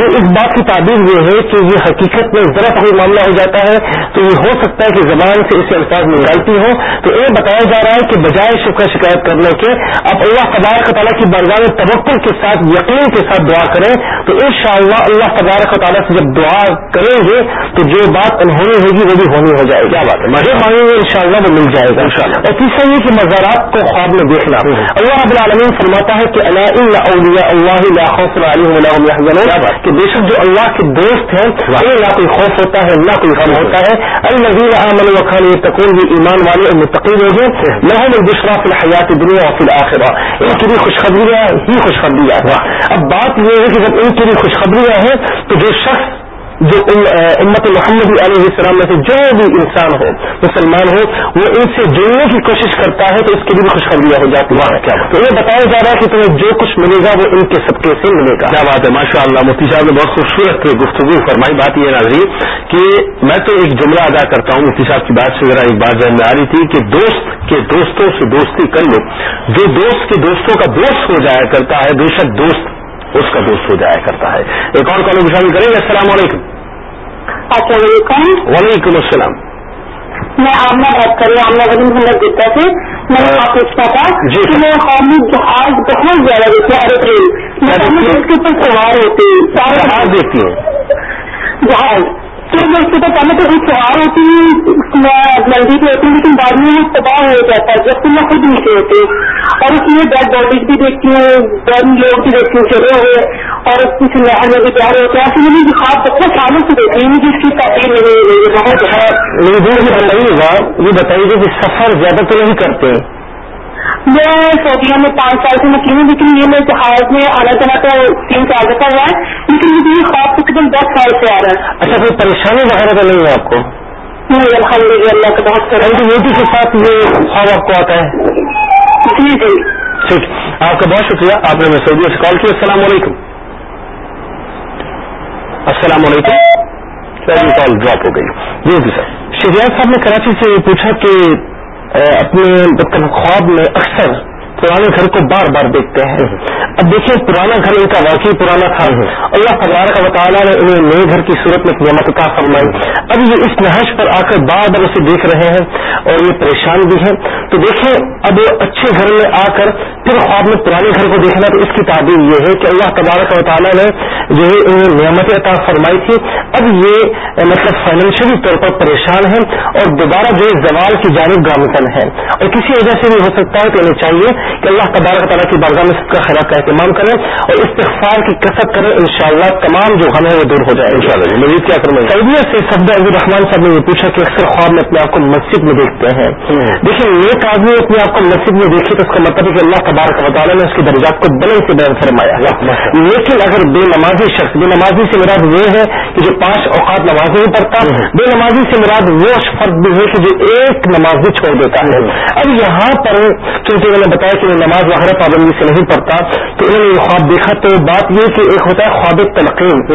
یہ اس بات کی تعبیر یہ ہے کہ یہ حقیقت میں ذرا کوئی معاملہ ہو جاتا ہے تو یہ ہو سکتا ہے کہ زبان سے اسے الفاظ نکالتی ہو تو یہ بتایا جا رہا ہے کہ بجائے شکوہ شکایت کرنے کے اب اللہ تبارک تعالیٰ کی برگاہ میں توقع کے ساتھ یقین کے ساتھ دعا کریں۔ تو ان شاء اللہ اللہ تبارک تعالیٰ سے جب دعا کریں گے تو جو بات انہونی ہوگی وہ بھی ہونی ہو جائے گی۔ کیا بات ہے؟ مجھے مانگیں گے ان شاء اللہ وہ مل جائے گا۔ اور تیسرا یہ کہ مزارات کو خواب میں دیکھنا۔ اللہ رب العالمین فرماتا ہے کہ اللہ اولیاء اللہ لا خوف علیہم ولا هم يحزنون. کہ بے شک جو اللہ کے دوست ہیں انہیں نہ کوئی خوف ہوتا ہے نہ کوئی غم ہوتا ہے۔ الذين امنوا وكانوا يتقون یہ ایمان والے اور متقی لوگ ہیں لهم البشرى في الحیات الدنیا وفي الاخرہ ان کے لیے خوشخبریاں ہی خوشخبریاں اب بات یہ ہے کہ جب ان کے لیے خوشخبریاں ہیں تو جو شخص جو امت محمد علیہ السلام میں سے جو بھی انسان ہو مسلمان ہو وہ ان سے جڑنے کی کوشش کرتا ہے تو اس کے لیے بھی خوشخبریاں ہو جاتی ہیں۔ تو یہ بتایا جا رہا ہے کہ تمہیں جو کچھ ملے گا وہ ان کے صدقے سے ملے گا۔ کیا بات ہے ماشاء اللہ مفتی صاحب نے بہت خوبصورت گفتگو فرمائی۔ بات یہ نظری کہ میں تو ایک جملہ ادا کرتا ہوں مفتی صاحب کی بات سے ذرا ایک بات ذہن میں آ رہی تھی کہ دوست کے دوستوں سے دوستی کر لو۔ جو دوست کے دوستوں کا دوست ہو جایا کرتا ہے بے شک دوست اس کا دوست ہو جایا کرتا ہے۔ ایک اور کالوں شامل کریں گے السلام علیکم۔ السلام علیکم۔ وعلیکم السلام۔ میں آمنا بات کر رہی ہوں آمنا ولی محمد گپتا سے میں نے آپ پوچھنا تھا جی۔ کہ میں قومی جہاز بہت زیادہ دیکھتی ہوں ایروپلین میں اس کے اوپر سوار ہوتی ہوں۔ سارے جہاز دیکھتی ہیں جہاز۔ پھر میں اس کے اوپر پہلے تو ایک سوار ہوتی ہوں میں پہ ہوتی ہوں، لیکن بعد میں وہ تباہ ہو جاتا ہے، جبکہ میں خود نیچے ہوتی ہوں۔ اور اس میں ڈیڈ باڈیز بھی دیکھتی ہوں ڈن لوگ بھی دیکھتی ہوں، چلے ہوئے۔ اور کچھ نہر میں بھی پیارے ہوتے ہیں۔ ایسے میں نے خواب بہت سالوں سے دیکھی ہوں جس کی تعلیم میرے بہت ہے۔ یہ بتائیے کہ سفر زیادہ تو نہیں کرتے۔ میں سعودیہ میں پانچ سال سے مکی ہوں لیکن یہ میرے جہاز میں آنا جانا تو تین چار دفعہ ہوا ہے لیکن مجھے یہ خواب تقریباً دس سال سے آ رہا ہے۔ اچھا کوئی پریشانی وغیرہ تو نہیں ہے آپ کو؟ نہیں الحمد للہ اللہ کا بہت بیٹی کے ساتھ یہ خواب آپ کو آتا ہے؟ جی جی۔ ٹھیک آپ کا بہت شکریہ آپ نے سعودیہ سے کال کیا السلام علیکم۔ السلام علیکم۔ سر کال ڈراپ ہو گئی۔ جی جی سر۔ شریعت صاحب نے کراچی سے پوچھا کہ اپنے مطلب خواب میں اکثر پرانے گھر کو بار بار دیکھتے ہیں۔ اب دیکھیں پرانا گھر ان کا واقعی پرانا تھا۔ اللہ تبارک کا تعالیٰ نے انہیں نئے گھر کی صورت میں ایک نعمت کا فرمائی۔ اب یہ اس نہج پر آ کر بار بار اسے دیکھ رہے ہیں اور یہ پریشان بھی ہیں۔ تو دیکھیں، اب اچھے گھر میں آ کر پھر خواب میں پرانے گھر کو دیکھنا تو اس کی تعبیر یہ ہے کہ اللہ تبارک و تعالیٰ نے جو ہے انہیں نعمت عطا فرمائی تھی۔ اب یہ مطلب فائنینشلی طور پر پریشان ہیں اور دوبارہ جو ہے زوال کی جانب گامزن ہے اور کسی وجہ سے بھی ہو سکتا ہے کہ انہیں چاہیے کہ اللہ تبارک تعالیٰ کی بارگاہ میں سب کا خیرات کا اہتمام کریں اور استغفار کی کثرت کریں انشاءاللہ تمام جو غم ہے وہ دور ہو جائے۔ ان شاء اللہ جی مزید کیا فرمائیے سعودیہ سے صفدہ عبد الرحمان صاحب نے یہ پوچھا کہ اکثر خواب میں اپنے آپ کو مسجد میں دیکھتے ہیں۔ دیکھیں نیک آدمی اپنے آپ کو مسجد میں دیکھے تو اس کا مطلب ہے کہ اللہ تبارک و تعالیٰ نے اس کے درجات کو بلند سے بیان فرمایا۔ لیکن اگر بے نمازی شخص بے نمازی سے مراد وہ ہے کہ جو پانچ اوقات نماز نہیں پڑھتا بے نمازی سے مراد وہ فرد بھی ہے کہ جو ایک نماز بھی چھوڑ دیتا ہے۔ اب یہاں پر چونکہ انہوں نے بتایا کہ نماز وغیرہ پابندی سے نہیں پڑھتا، تو انہوں نے یہ خواب دیکھا، تو بات یہ کہ ایک ہوتا ہے خواب تلقین،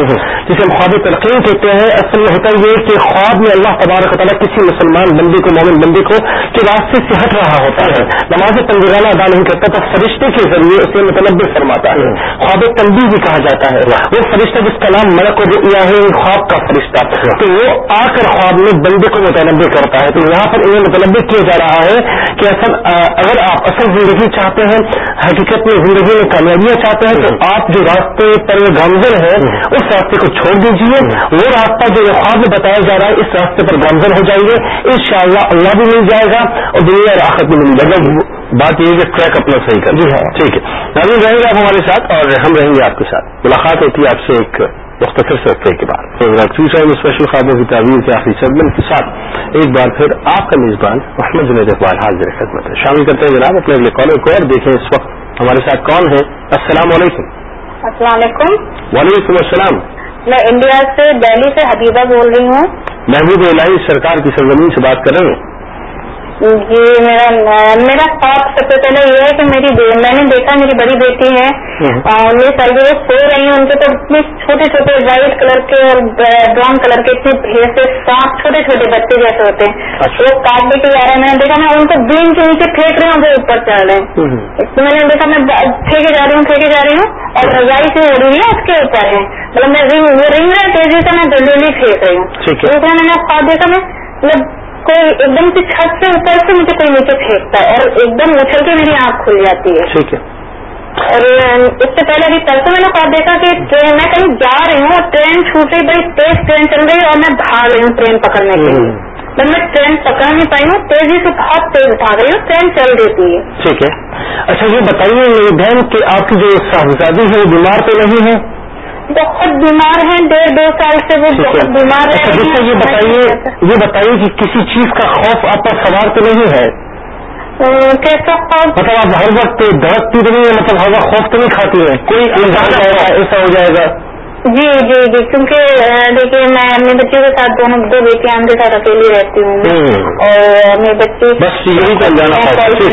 جسے ہم خواب تلقین کہتے ہیں، اصل میں ہوتا یہ کہ خواب میں اللہ تبارک تعالیٰ کسی مسلمان بندے کو، مومن بندے کو کے راستے سے ہٹ رہا ہوتا ہے۔ نماز تنظیرانہ ادا نہیں کرتا تو فرشتے کے ذریعے اسے متنوع فرماتا ہے۔ خواب تنبی بھی کہا جاتا ہے۔ وہ فرشتہ جس کا نام ملک و رؤیا ہے خواب کا فرشتہ۔ تو وہ آ کر خواب میں بندے کو متنوع کرتا ہے۔ تو یہاں پر انہیں متنوع کیا جا رہا ہے کہ اصل اگر آپ اصل زندگی چاہتے ہیں حقیقت میں زندگی میں کامیابیاں چاہتے ہیں تو آپ جو راستے پر گامزن ہے اس راستے کو چھوڑ دیجیے وہ راستہ جو خواب میں بتایا جا رہا ہے اس راستے پر گامزن ہو جائیے۔ ان شاء اللہ اللہ بھی مل جائے گا اور دنیا آخر بھی مل جائے گا بات یہ ہے کہ ٹریک اپنا صحیح کر جی ہاں۔ ٹھیک ہے۔ ناظرین رہیں گے آپ ہمارے ساتھ اور ہم رہیں گے آپ کے ساتھ۔ ملاقات ہوتی ہے آپ سے ایک مختصر سے ہفتے کے بعد۔ پروگرام اسپیشل خوابوں کی تعبیر کے آخری سیگمنٹ کے ساتھ ایک بار پھر آپ کا میزبان محمد جنید اقبال حاضر خدمت ہے۔ شامل کرتے ہیں جناب اپنے اگلے کالر کو اور دیکھیں اس وقت ہمارے ساتھ کون ہے السلام علیکم۔ السلام علیکم۔ وعلیکم السلام۔ میں انڈیا سے دہلی سے حبیبہ بول رہی ہوں۔ محبوب الہی سرکار کی سرزمین سے بات کر رہے ہیں۔ جی میرا میرا خواب سب سے پہلے یہ ہے کہ میری میں نے دیکھا میری بڑی بیٹی ہے۔ انیس سال کی وہ سو رہی ہیں ان کے تو اتنے چھوٹے چھوٹے وائٹ کلر کے اور براؤن کلر کے اتنے ڈھیر سے سانپ چھوٹے چھوٹے بچے جیسے ہوتے ہیں۔ وہ کاٹ لے کے جا رہے ہیں۔ میں نے دیکھا میں ان کو بین کے نیچے پھینک رہی ہوں وہ اوپر چڑھ رہے ہیں۔ تو میں نے دیکھا میں پھینکے جا رہی ہوں پھینکے جا رہی ہوں۔ اور رضائی سے ہو رہی ہے اس کے اوپر ہے مطلب میں رنگ وہ رنگ ہے تیزی سے میں جلدی جلدی پھینک رہی ہوں۔ دوسرا میں نے خواب دیکھا میں مطلب کوئی ایک دم سے چھت سے اوپر سے مجھے کوئی نیچے پھینکتا ہے اور ایک دم اچھل کے میری آنکھ کھل جاتی ہے۔ ٹھیک ہے۔ اور اس سے پہلے ابھی پرسوں میں نے خواب دیکھا کہ ٹرین میں کہیں جا رہی ہوں اور ٹرین چھوٹ رہی بڑی تیز ٹرین چل رہی ہے اور میں بھاگ رہی ہوں ٹرین پکڑنے کے لیے۔ جب میں ٹرین پکڑ نہیں پائی ہوں تیزی سے بہت تیز بھاگ رہی ہوں ٹرین چل دیتی ہے۔ ٹھیک ہے۔ اچھا یہ بتائیے بہن کہ آپ کی جو صاحبزادی ہے وہ بیمار تو نہیں ہے؟ بہت بیمار ہیں ڈیڑھ دو سال سے وہ ہے بہت بیمار رہ اچھا یہ بتائیے یہ بتائیے کہ کسی چیز کا خوف آپ پر سوار تو نہیں ہے؟ کیسا خواب مطلب آپ ہر وقت درخت پی رہی ہیں مطلب ہر وقت خوف تو نہیں کھاتی ہیں؟ کوئی ایسا ہو جائے گا۔ جی جی جی کیونکہ دیکھیے میں اپنے بچوں کے ساتھ دونوں دو بیٹیاں ان کے ساتھ اکیلی رہتی ہوں اور میرے بچے تو خوف ہے،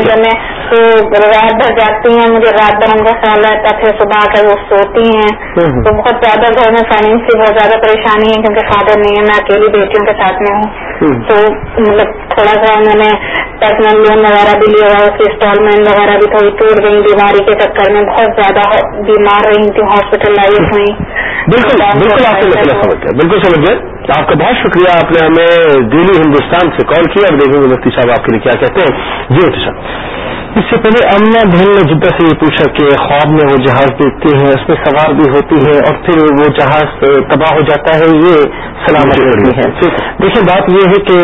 ہے۔ میں تو رات بھر جاتی ہیں مجھے رات بھر ان کا خیال رہتا ہے پھر صبح آ کر وہ سوتی ہیں۔ تو بہت زیادہ گھر میں فائنینس کی بہت زیادہ پریشانی ہے کیونکہ فادر نہیں ہے میں اکیلی بیٹیوں کے ساتھ میں ہوں۔ تو مطلب تھوڑا سا میں نے پرسنل لون وغیرہ بھی لیا ہوا اس کی انسٹالمنٹ وغیرہ بھی تھوڑی ٹوٹ گئی بیماری کے چکر میں۔ بہت زیادہ بیمار رہی تھی ہاسپٹلائز ہوئی بالکل بالکل آپ مسئلہ سمجھ گئے بالکل سمجھ گئے آپ کا بہت شکریہ آپ نے ہمیں دلی ہندوستان سے کال کیا اور دیکھیں گے مفتی صاحب آپ کے لیے کیا کہتے ہیں۔ جی مفتی صاحب۔ اس سے پہلے امنا بہن نے جدہ سے یہ پوچھا کہ خواب میں وہ جہاز دیکھتے ہیں اس میں سوار بھی ہوتی ہے اور پھر وہ جہاز تباہ ہو جاتا ہے یہ سلامت ہوتی ہے۔ دیکھیں بات یہ ہے کہ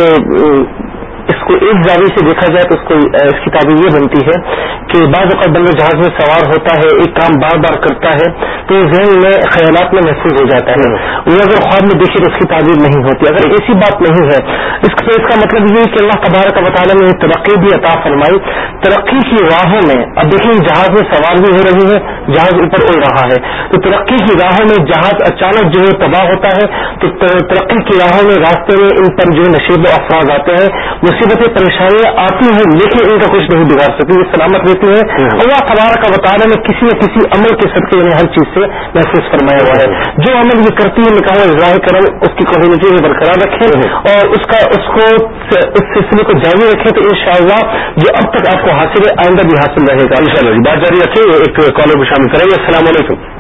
اس کو ایک زاویے سے دیکھا جائے تو اس کو اس کی تعبیر یہ بنتی ہے کہ بعض اوقات بندہ جہاز میں سوار ہوتا ہے، ایک کام بار بار کرتا ہے، تو ذہن میں خیالات میں محفوظ ہو جاتا ہے۔ وہ اگر خواب میں دیکھے تو اس کی تعبیر نہیں ہوتی۔ اگر ایسی بات نہیں ہے، اس اس کا مطلب یہ ہے کہ اللہ تبارک کا مطالعہ نے ترقی بھی عطا فرمائی۔ ترقی کی راہوں میں، اب دیکھیں جہاز میں سوار بھی ہو رہی ہے، جہاز اوپر اڑ رہا ہے۔ تو ترقی کی راہوں میں جہاز اچانک جو ہے تباہ ہوتا ہے، تو ترقی کی راہوں میں راستے میں ان پر جو نشیب و افراد آتے ہیں، وہ مصیبتیں پریشانیاں آتی ہیں لیکن ان کا کچھ نہیں بگاڑ سکتی یہ سلامت رہتی ہے اللہ تبارک کا مطالعہ نے کسی نہ کسی عمل کے صدقے یعنی ہر چیز سے محسوس فرمایا ہوا ہے۔ جو عمل یہ کرتی ہے نکاح ظاہر کرم اس کی کمیونٹی میں برقرار رکھے اور اس کا اس کو اس سلسلے کو جاری رکھے تو انشاءاللہ جو اب تک آپ کو حاصل ہے آئندہ بھی حاصل رہے گا۔ ان شاء اللہ جی بات جاری رکھیں ایک کالر کو شامل کریں گے۔ السلام علیکم۔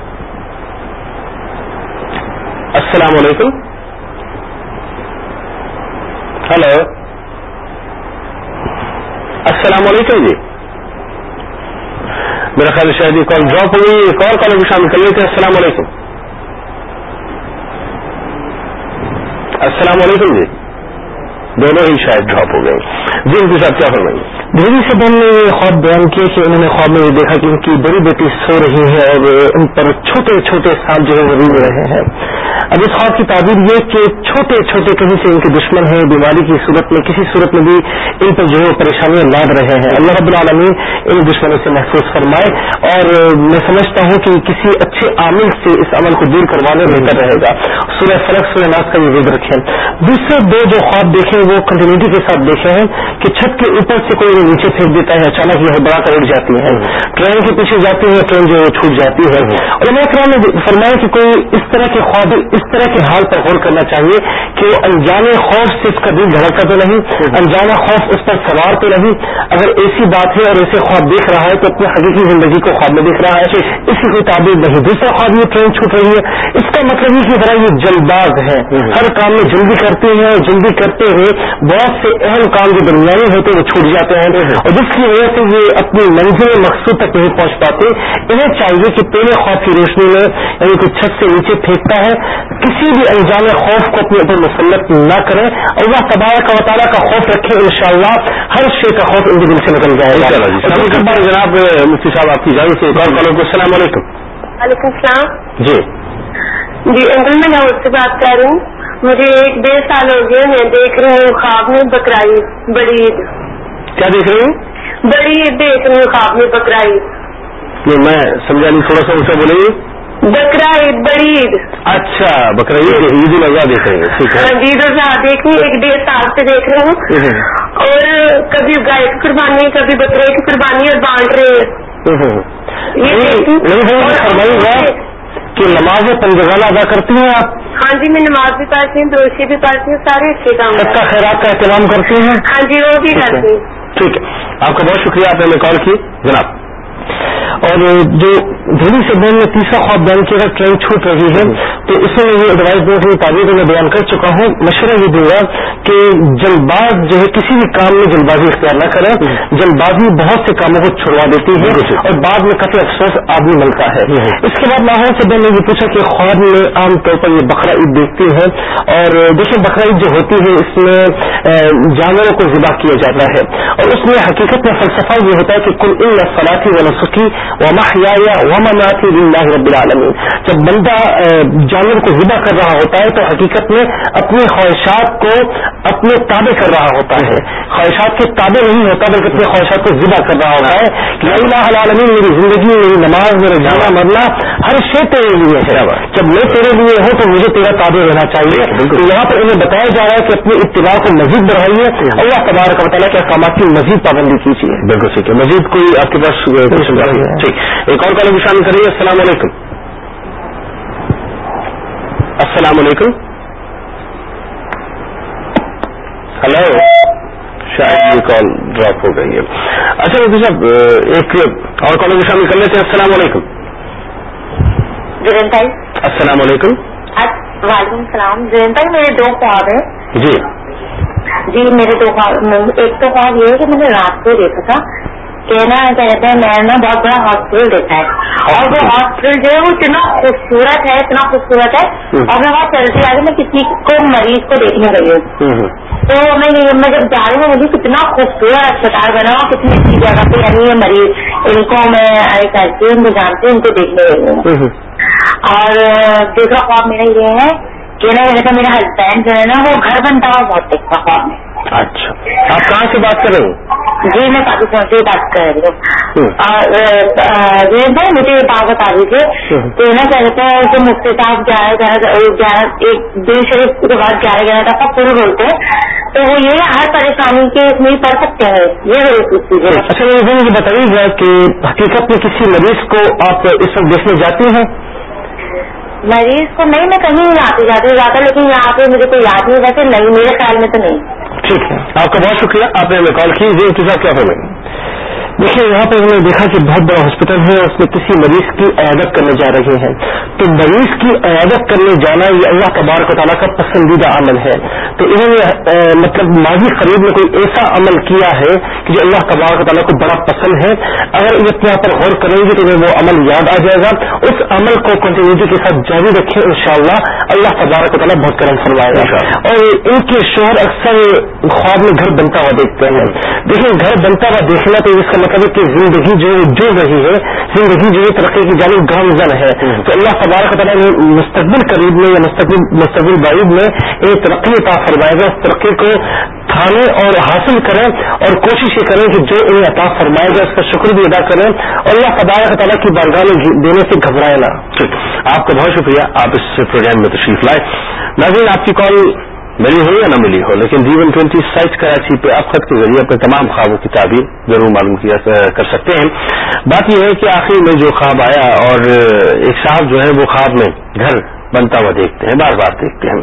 السلام علیکم۔ ہلو۔ السلام علیکم جی۔ میرا خیال شاید یہ کال ڈراپ ہوئی ایک اور کالر کو شامل کر لیتے ہیں۔ السلام علیکم۔ السلام علیکم جی۔ دونوں ہی شاید ڈراپ ہو گئے۔ جی ان کے ساتھ کیا فرمائیں دہلی سے بہن نے یہ خواب بیان کیا کہ انہوں نے خواب میں یہ دیکھا کہ ان کی بڑی بیٹی سو رہی ہے اور ان پر چھوٹے چھوٹے سانپ جو ہے وہ رہے ہیں۔ اب اس خواب کی تعبیر یہ کہ چھوٹے چھوٹے کہیں سے ان کے دشمن ہیں، بیماری کی صورت میں، کسی صورت میں بھی ان پر جو ہے پریشانیاں لاد رہے ہیں۔ اللہ رب العالمین ان دشمنوں سے محفوظ فرمائے اور میں سمجھتا ہوں کہ کسی اچھے عامل سے اس عمل کو دور کروانے بہتر رہے گا۔ سورہ فرق، سورہ ناز کا یہ ذکر رکھیں۔ دوسرے دو جو خواب دیکھے وہ کنٹینیوٹی کے ساتھ دیکھے ہیں کہ چھت کے اوپر سے کوئی نیچے پھینک دیتا ہے، اچانک یہ بڑا کر اٹھ جاتی ہے۔ ٹرین کے پیچھے جاتی ہے، ٹرین جو ہے چھوٹ جاتی ہے۔ اور میں نے فرمایا کہ کوئی اس طرح کے خواب اس طرح کے حال پر غور کرنا چاہیے کہ وہ انجانے خوف سے اس کا دل دھڑکا تو نہیں انجانا خوف اس پر سوار تو نہیں۔ اگر ایسی بات ہے اور ایسے خواب دیکھ رہا ہے تو اپنی حقیقی زندگی کو خواب میں دیکھ رہا ہے۔ اس کی کوئی تعبیر نہیں۔ دوسرا خواب یہ ٹرین چھوٹ رہی ہے۔ اس کا مطلب یہ کہ ذرا یہ جلد باز ہے۔ ہر کام میں جلدی کرتے ہیں اور جلدی کرتے ہوئے بہت سے اہم کام جو درمیانی ہوتے ہیں وہ چھوٹ جاتے ہیں۔ اور جس کی وجہ سے یہ اپنی منزل مقصود تک نہیں پہنچ پاتے، انہیں چاہیے کہ پہلے خوف کی روشنی میں یعنی کوئی چھت سے نیچے پھینکتا ہے۔ کسی بھی انجام خوف کو اپنے اوپر مسلط نہ کرے اللہ تبارک کا وطالعہ کا خوف رکھے انشاءاللہ ہر شے کا خوف ان کے دل سے نکل جائے گا۔ جناب مفتی صاحب آپ کی جانب سے ایک اور کالوں کو السلام علیکم۔ وعلیکم السلام۔ جی۔ جی انکل میں لاہور سے بات کر رہی ہوں۔ مجھے ایک ڈیڑھ سال ہو گیا میں دیکھ رہی ہوں خواب میں بکرائی بڑی عید۔ کیا دیکھ رہی ہوں؟ بڑی عید دیکھ رہی ہوں خواب میں بکرائی۔ نہیں میں سمجھا نہیں تھوڑا سا اسے بولے بکرا عید بڑی عید اچھا بکرا عید عید الاضحیٰ دیکھ رہی ہیں ہے۔ عید الاضحیٰ دیکھ رہی ایک ڈیڑھ سال سے دیکھ رہی ہوں۔ اور کبھی گائے کی قربانی کبھی بکرے کی قربانی اور بانٹ رہے ہیں۔ کہ نماز پنجگانہ ادا کرتی ہیں آپ؟ ہاں جی میں نماز بھی پڑھتی ہوں دروشی بھی پڑھتی ہوں سارے اچھے کام سب کا خیرات کا اہتمام کرتی ہیں؟ ہاں جی وہ بھی کرتی ہوں۔ ٹھیک ہے۔ آپ کا بہت شکریہ آپ نے کال کی۔ جناب۔ اور جو دہلی سے بین میں تیسرا خواب بیان کیا اگر ٹرین چھوٹ رہی ہے۔ تو اس میں یہ ایڈوائز دوں کہ تعبیر میں بیان کر چکا ہوں۔ مشورہ یہ دوں گا کہ جلد باز جو ہے کسی بھی کام میں جلد بازی اختیار نہ کریں۔ جلد بازی بہت سے کاموں کو چھڑوا دیتی ہے اور بعد میں کافی افسوس آدمی ملتا ہے۔ اس کے بعد لاہور سے بین نے یہ پوچھا کہ خواب میں عام طور پر یہ بکرا عید دیکھتی ہے اور دیکھیں بکرا عید جو ہوتی ہے اس میں جانوروں کو ذبح کیا جاتا ہے۔ اور اس میں حقیقت میں فلسفہ یہ ہوتا ہے کہ کل ان فلاطی و نسخی ومحیا ومناتی للہ رب العالمین۔ جب بندہ جانور کو ذبح کر رہا ہوتا ہے تو حقیقت میں اپنی خواہشات کو اپنے تابع کر رہا ہوتا ہے۔ خواہشات کے تابع نہیں ہوتا بلکہ اپنے خواہشات کو ذبح کر رہا ہوتا ہے۔ کہ اللہ العالمین، میری زندگی، میری نماز میرا جانا، مرنا، ہر شے تیرے لیے ہے۔ جب میں تیرے لیے ہوں تو مجھے تیرا تابع رہنا چاہیے۔ تو یہاں پر انہیں بتایا جا رہا ہے کہ اپنی اتباع کو مزید بڑھائیے۔ اللہ تبارک و تعالیٰ کے احکامات کی مزید پابندی کیجیے۔ بالکل ٹھیک ہے۔ مزید کوئی آپ کے پاس ٹھیک۔ ایک اور کالم شامل کریے السلام علیکم۔ السلام علیکم۔ ہلو۔ شاید یہ کال ڈراپ ہو گئی ہے۔ اچھا مفتی صاحب ایک اور کو شامل کر لیتے ہیں۔ السلام علیکم۔ السلام علیکم۔ وعلیکم السلام۔ جرین بھائی میرے دو خواب ہیں۔ جی۔ جی میرے دو خواب ایک تو خواب یہ ہے کہ میں نے رات کو دیکھا تھا۔ کہ نا کہتے ہیں میں نے بہت بڑا ہاسپٹل دیکھا ہے۔ اور وہ ہاسپٹل جو ہے وہ اتنا خوبصورت ہے اتنا خوبصورت ہے۔ اور میں وہاں چلتی آ میں کسی کو مریض کو دیکھنے گئی ہوں تو میں میں جب جا رہی ہوں مجھے کتنا خوبصورت اسپتال بنا ہوا کتنی اچھی جگہ پہ یعنی یہ مریض ان کو میں کرتی ہوں جانتی ہوں ان کو دیکھنے گئی ہوں اور دوسرا خواب میرا یہ ہے کہ نا جیسا میرا ہسبینڈ جو ہے نا وہ گھر بنتا ہوا بہت دیکھتا خواب میں اچھا۔ آپ کہاں سے بات کر رہے ہو؟ جی میں پاکستان سے بات کر رہی ہوں۔ اور بھائی مجھے یہ بات بتا دیجیے تو کہتے ہیں جو مفتی صاحب گیارہ گیارہ ایک دن شریف کے بعد گیارہ گیارہ تک پورے بولتے ہیں۔ تو وہ یہ ہر پریشانی کے میں پڑھ سکتے ہیں۔ یہ پوچھ اچھا مجھے بتائیے گا کہ حقیقت میں کسی مریض کو آپ اس وقت دیکھنے جاتی ہیں؟ مریض کو نہیں میں کہیں نہیں آتی جاتی جاتا لیکن یہاں پہ مجھے کوئی یاد نہیں ویسے نہیں میرے خیال میں تو نہیں۔ ٹھیک ہے۔ آپ کا بہت شکریہ، آپ نے ہمیں کال کی۔ جی انتظار کیا ہوگا دیکھیے یہاں پہ ہم نے دیکھا کہ بہت بڑا ہاسپٹل ہے اس میں کسی مریض کی عیادت کرنے جا رہے ہیں۔ تو مریض کی عیادت کرنے جانا یہ اللہ تبارک و تعالیٰ کا پسندیدہ عمل ہے۔ تو انہوں نے مطلب ماضی قریب میں کوئی ایسا عمل کیا ہے کہ جو اللہ تبارک و تعالیٰ کو بڑا پسند ہے۔ اگر یہ یہاں پر غور کریں گے تو انہیں وہ عمل یاد آ جائے گا۔ اس عمل کو کنٹینیوٹی کے ساتھ جاری رکھیں ان شاء اللہ اللہ تبارک و تعالیٰ بہت کرم فرمائے گا۔ اور ان کے شوہر اکثر خواب میں گھر بنتا ہوا دیکھتے ہیں۔ دیکھیں گھر بنتا ہوا دیکھنا تو اس کا مطلب کہ زندگی جو جو رہی ہے زندگی جو ہے ترقی کی جانب گامزن ہے۔ تو اللہ تبارک تعالیٰ نے مستقبل قریب میں یا مستقبل مستقبل بعید میں ایک ترقی عطا فرمائے گا۔ اس ترقی کو تھانے اور حاصل کریں اور کوشش یہ کریں کہ جو انہیں عطا فرمائے گا اس کا شکر بھی ادا کریں۔ اور اللہ تبارک تعالیٰ کی بارگاہ میں دینے سے گھبرائے نا آپ کا بہت شکریہ۔ آپ اس پروگرام میں تشریف لائے۔ ناظرین آپ کی کال ملی ہو یا نہ ملی ہو، لیکن جیون ٹوینٹی سائٹ کراچی پہ آپ خط کے ذریعے اپنے تمام خوابوں کی تعبیر ضرور معلوم کیا کر سکتے ہیں۔ بات یہ ہے کہ آخر میں جو خواب آیا اور ایک صاحب جو ہے وہ خواب میں گھر بنتا ہوا دیکھتے ہیں، بار بار دیکھتے ہیں۔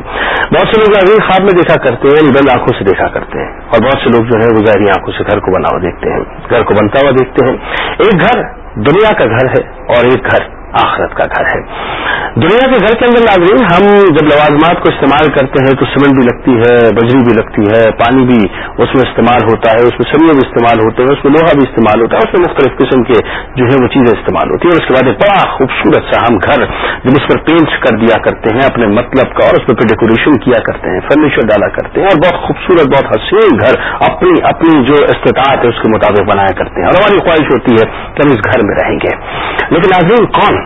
بہت سے لوگ ابھی خواب میں دیکھا کرتے ہیں بند آنکھوں سے دیکھا کرتے ہیں۔ اور بہت سے لوگ جو ہے وہ ظاہری آنکھوں سے گھر کو بنا ہوا دیکھتے ہیں، گھر کو بنتا ہوا دیکھتے ہیں۔ ایک گھر دنیا کا گھر ہے اور ایک گھر آخرت کا گھر ہے۔ دنیا کے گھر کے اندر ناظرین، ہم جب لوازمات کو استعمال کرتے ہیں تو سیمنٹ بھی لگتی ہے بجری بھی لگتی ہے، پانی بھی اس میں استعمال ہوتا ہے، اس میں سریے بھی استعمال ہوتے ہیں، اس میں لوہا بھی استعمال ہوتا ہے، اس میں مختلف قسم کے جو ہے وہ چیزیں استعمال ہوتی ہیں۔ اور اس کے بعد ایک بڑا خوبصورت سا ہم گھر جب اس پر پینٹ کر دیا کرتے ہیں، اپنے مطلب کا، اور اس پہ ڈیکوریشن کیا کرتے ہیں فرنیچر ڈالا کرتے ہیں، اور بہت خوبصورت، بہت حسین گھر اپنی اپنی جو استطاعت ہے اس کے مطابق بنایا کرتے ہیں۔ اور ہماری خواہش ہوتی ہے کہ ہم اس گھر میں رہیں گے۔ لیکن ناظرین، کون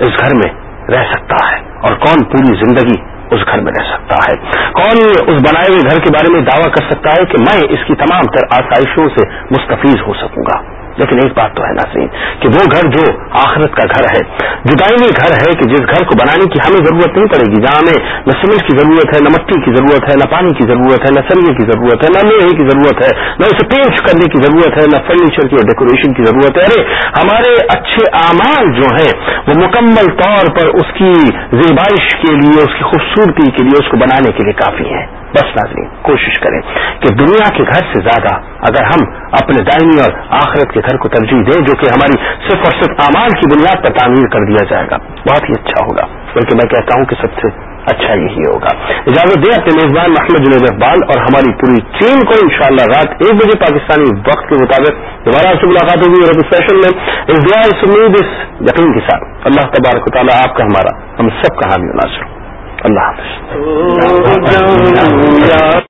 اس گھر میں رہ سکتا ہے اور کون پوری زندگی اس گھر میں رہ سکتا ہے؟ کون اس بنائے ہوئے گھر کے بارے میں دعویٰ کر سکتا ہے کہ میں اس کی تمام تر آسائشوں سے مستفیض ہو سکوں گا؟ لیکن ایک بات تو ہے ناظرین، کہ وہ گھر جو آخرت کا گھر ہے، جدائی گھر ہے کہ جس گھر کو بنانے کی ہمیں ضرورت نہیں پڑے گی، جہاں ہمیں نہ سیمنٹ کی ضرورت ہے، نہ مٹی کی ضرورت ہے، نہ پانی کی ضرورت ہے، نہ سریے کی ضرورت ہے، نہ لوہے کی ضرورت ہے، نہ اسے پینٹ کرنے کی ضرورت ہے، نہ فرنیچر کی اور ڈیکوریشن کی ضرورت ہے۔ ارے، ہمارے اچھے اعمال جو ہیں، وہ مکمل طور پر اس کی زیبائش کے لیے، اس کی خوبصورتی کے لیے، اس کو بنانے کے لیے کافی ہیں۔ بس ناظرین، کوشش کریں کہ دنیا کے گھر سے زیادہ اگر ہم اپنے دائنی اور آخرت کے گھر کو ترجیح دیں، جو کہ ہماری صرف اور صرف اعمال کی بنیاد پر تعمیر کر دیا جائے گا، بہت ہی اچھا ہوگا۔ بلکہ میں کہتا ہوں کہ سب سے اچھا یہی ہوگا۔ اجازت دیں اپنے میزبان محمد جنید اقبال اور ہماری پوری ٹیم کو انشاءاللہ رات ایک بجے پاکستانی وقت کے مطابق دوبارہ سے ملاقات ہوگی اور اسپیشل میں اس دعا اس امید، اس یقین کے ساتھ اللہ تبارک و تعالیٰ آپ کا ہمارا، ہم سب کا حامی ناصر اللہ حافظ۔